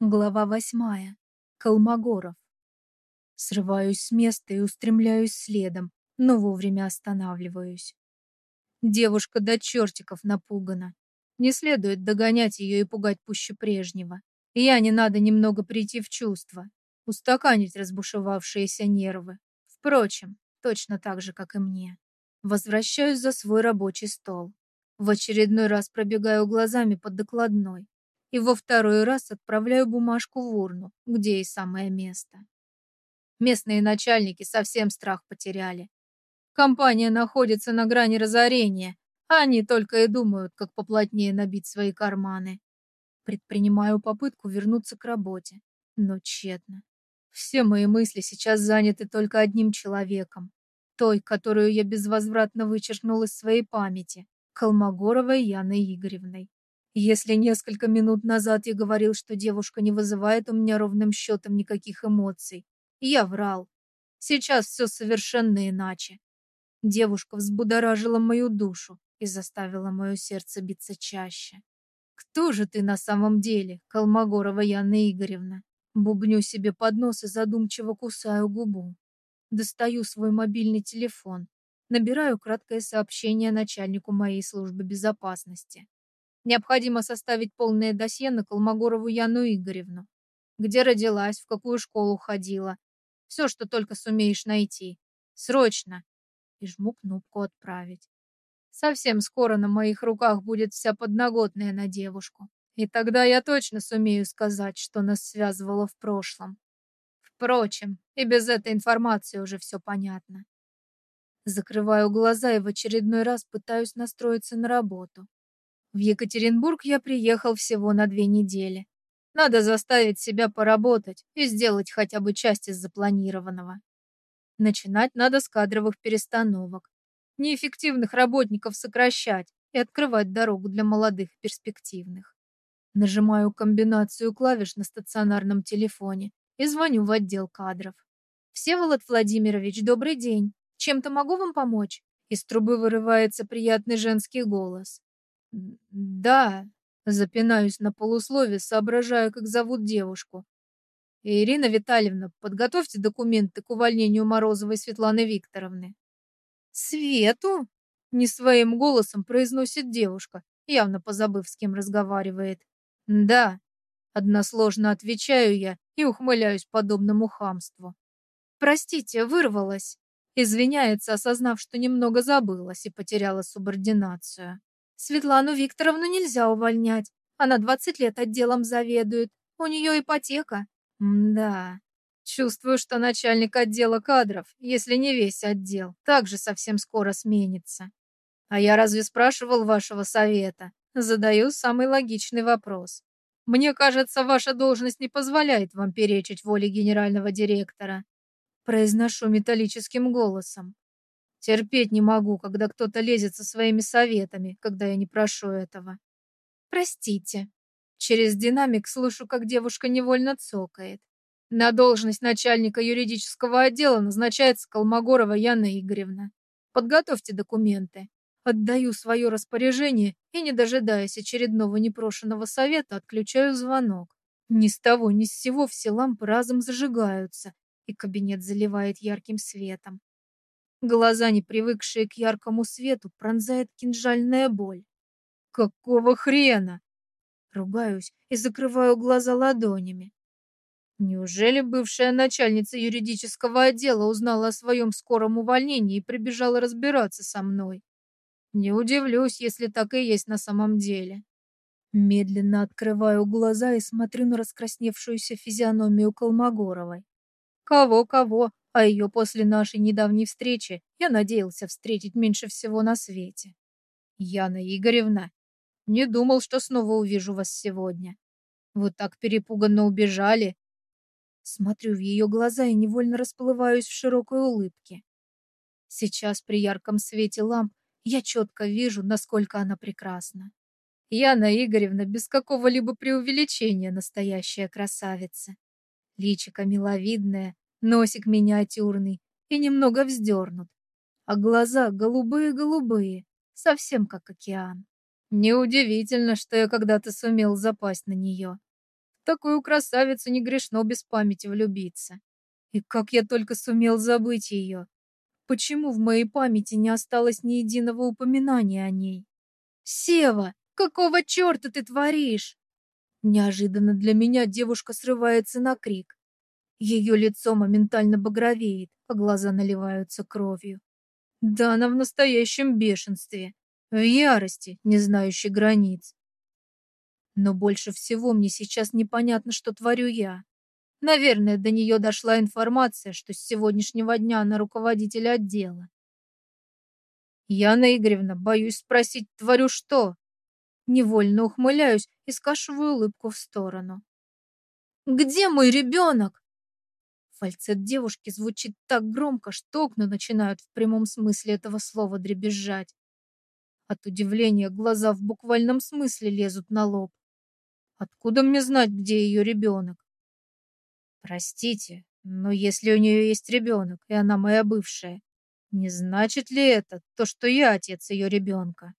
Глава восьмая. Колмогоров. Срываюсь с места и устремляюсь следом, но вовремя останавливаюсь. Девушка до чертиков напугана. Не следует догонять ее и пугать пуще прежнего. Я не надо немного прийти в чувство, устаканить разбушевавшиеся нервы. Впрочем, точно так же, как и мне. Возвращаюсь за свой рабочий стол. В очередной раз пробегаю глазами под докладной и во второй раз отправляю бумажку в урну, где и самое место. Местные начальники совсем страх потеряли. Компания находится на грани разорения, а они только и думают, как поплотнее набить свои карманы. Предпринимаю попытку вернуться к работе, но тщетно. Все мои мысли сейчас заняты только одним человеком, той, которую я безвозвратно вычеркнул из своей памяти, Колмогоровой Яной Игоревной. Если несколько минут назад я говорил, что девушка не вызывает у меня ровным счетом никаких эмоций, я врал. Сейчас все совершенно иначе. Девушка взбудоражила мою душу и заставила мое сердце биться чаще. «Кто же ты на самом деле, Колмогорова Яна Игоревна?» Бубню себе под нос и задумчиво кусаю губу. Достаю свой мобильный телефон. Набираю краткое сообщение начальнику моей службы безопасности. Необходимо составить полное досье на Колмогорову Яну Игоревну. Где родилась, в какую школу ходила. Все, что только сумеешь найти. Срочно. И жму кнопку «Отправить». Совсем скоро на моих руках будет вся подноготная на девушку. И тогда я точно сумею сказать, что нас связывало в прошлом. Впрочем, и без этой информации уже все понятно. Закрываю глаза и в очередной раз пытаюсь настроиться на работу. В Екатеринбург я приехал всего на две недели. Надо заставить себя поработать и сделать хотя бы часть из запланированного. Начинать надо с кадровых перестановок. Неэффективных работников сокращать и открывать дорогу для молодых перспективных. Нажимаю комбинацию клавиш на стационарном телефоне и звоню в отдел кадров. «Всеволод Владимирович, добрый день. Чем-то могу вам помочь?» Из трубы вырывается приятный женский голос. «Да», — запинаюсь на полуслове, соображая, как зовут девушку. «Ирина Витальевна, подготовьте документы к увольнению Морозовой Светланы Викторовны». «Свету?» — не своим голосом произносит девушка, явно позабыв, с кем разговаривает. «Да», — односложно отвечаю я и ухмыляюсь подобному хамству. «Простите, вырвалась», — извиняется, осознав, что немного забылась и потеряла субординацию. Светлану Викторовну нельзя увольнять. Она 20 лет отделом заведует. У нее ипотека. Да. Чувствую, что начальник отдела кадров, если не весь отдел, также совсем скоро сменится. А я разве спрашивал вашего совета? Задаю самый логичный вопрос. Мне кажется, ваша должность не позволяет вам перечить воле генерального директора. Произношу металлическим голосом. Терпеть не могу, когда кто-то лезет со своими советами, когда я не прошу этого. Простите. Через динамик слышу, как девушка невольно цокает. На должность начальника юридического отдела назначается Колмогорова Яна Игоревна. Подготовьте документы. Отдаю свое распоряжение и, не дожидаясь очередного непрошенного совета, отключаю звонок. Ни с того, ни с сего все лампы разом зажигаются, и кабинет заливает ярким светом. Глаза, не привыкшие к яркому свету, пронзает кинжальная боль. Какого хрена? Ругаюсь и закрываю глаза ладонями. Неужели бывшая начальница юридического отдела узнала о своем скором увольнении и прибежала разбираться со мной? Не удивлюсь, если так и есть на самом деле. Медленно открываю глаза и смотрю на раскрасневшуюся физиономию Колмогоровой. Кого-кого, а ее после нашей недавней встречи я надеялся встретить меньше всего на свете. Яна Игоревна, не думал, что снова увижу вас сегодня. Вы так перепуганно убежали. Смотрю в ее глаза и невольно расплываюсь в широкой улыбке. Сейчас при ярком свете ламп я четко вижу, насколько она прекрасна. Яна Игоревна без какого-либо преувеличения настоящая красавица. Личико миловидное, носик миниатюрный и немного вздернут, а глаза голубые-голубые, совсем как океан. Неудивительно, что я когда-то сумел запасть на нее. такую красавицу не грешно без памяти влюбиться. И как я только сумел забыть ее. Почему в моей памяти не осталось ни единого упоминания о ней? «Сева, какого черта ты творишь?» Неожиданно для меня девушка срывается на крик. Ее лицо моментально багровеет, а глаза наливаются кровью. Да она в настоящем бешенстве, в ярости, не знающей границ. Но больше всего мне сейчас непонятно, что творю я. Наверное, до нее дошла информация, что с сегодняшнего дня она руководитель отдела. Яна Игоревна, боюсь спросить, творю что? Невольно ухмыляюсь и скашиваю улыбку в сторону. «Где мой ребенок?» Фальцет девушки звучит так громко, что окна начинают в прямом смысле этого слова дребезжать. От удивления глаза в буквальном смысле лезут на лоб. Откуда мне знать, где ее ребенок? Простите, но если у нее есть ребенок, и она моя бывшая, не значит ли это то, что я отец ее ребенка?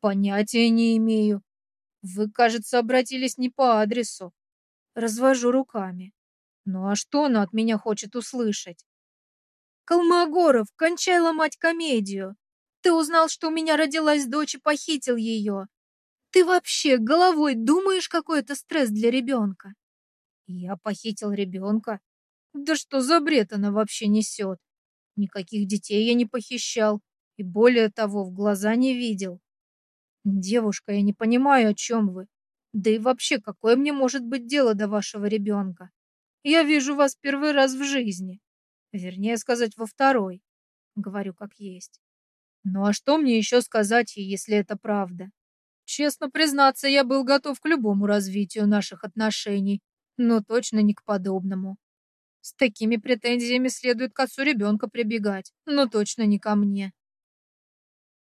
Понятия не имею. Вы, кажется, обратились не по адресу. Развожу руками. Ну а что она от меня хочет услышать? Колмогоров, кончай ломать комедию. Ты узнал, что у меня родилась дочь и похитил ее. Ты вообще головой думаешь, какой это стресс для ребенка? Я похитил ребенка? Да что за бред она вообще несет? Никаких детей я не похищал. И более того, в глаза не видел. Девушка, я не понимаю, о чем вы. Да и вообще, какое мне может быть дело до вашего ребенка? Я вижу вас первый раз в жизни. Вернее сказать, во второй. Говорю как есть. Ну а что мне еще сказать ей, если это правда? Честно признаться, я был готов к любому развитию наших отношений, но точно не к подобному. С такими претензиями следует к отцу ребенка прибегать, но точно не ко мне.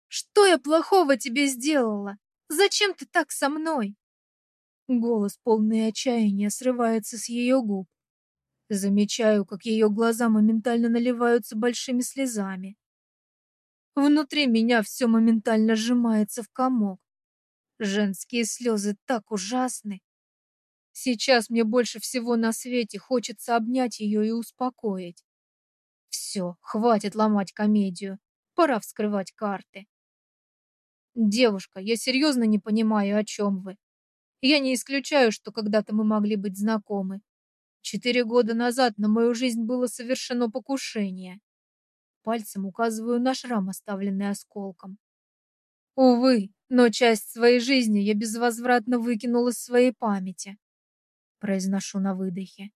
«Что я плохого тебе сделала? Зачем ты так со мной?» Голос, полный отчаяния, срывается с ее губ. Замечаю, как ее глаза моментально наливаются большими слезами. Внутри меня все моментально сжимается в комок. Женские слезы так ужасны. Сейчас мне больше всего на свете хочется обнять ее и успокоить. Все, хватит ломать комедию. Пора вскрывать карты. Девушка, я серьезно не понимаю, о чем вы. Я не исключаю, что когда-то мы могли быть знакомы. Четыре года назад на мою жизнь было совершено покушение. Пальцем указываю на шрам, оставленный осколком. Увы, но часть своей жизни я безвозвратно выкинул из своей памяти. Произношу на выдохе.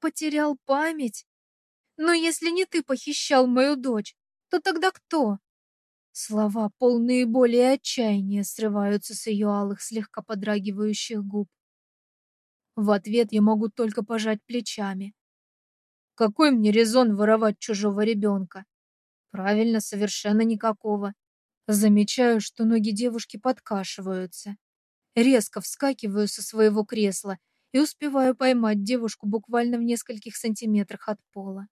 Потерял память? Но если не ты похищал мою дочь, то тогда кто? Слова, полные боли и отчаяния, срываются с ее алых, слегка подрагивающих губ. В ответ я могу только пожать плечами. Какой мне резон воровать чужого ребенка? Правильно, совершенно никакого. Замечаю, что ноги девушки подкашиваются. Резко вскакиваю со своего кресла и успеваю поймать девушку буквально в нескольких сантиметрах от пола.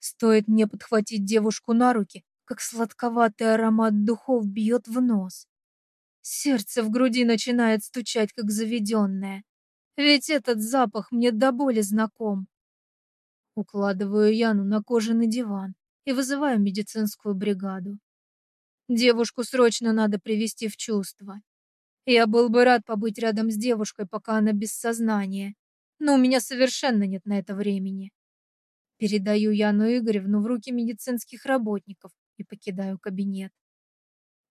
Стоит мне подхватить девушку на руки, как сладковатый аромат духов бьет в нос. Сердце в груди начинает стучать, как заведенное. Ведь этот запах мне до боли знаком. Укладываю Яну на кожаный диван и вызываю медицинскую бригаду. Девушку срочно надо привести в чувство. Я был бы рад побыть рядом с девушкой, пока она без сознания, но у меня совершенно нет на это времени. Передаю Яну Игоревну в руки медицинских работников и покидаю кабинет.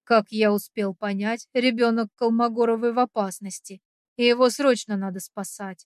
Как я успел понять, ребенок Колмогоровой в опасности, и его срочно надо спасать.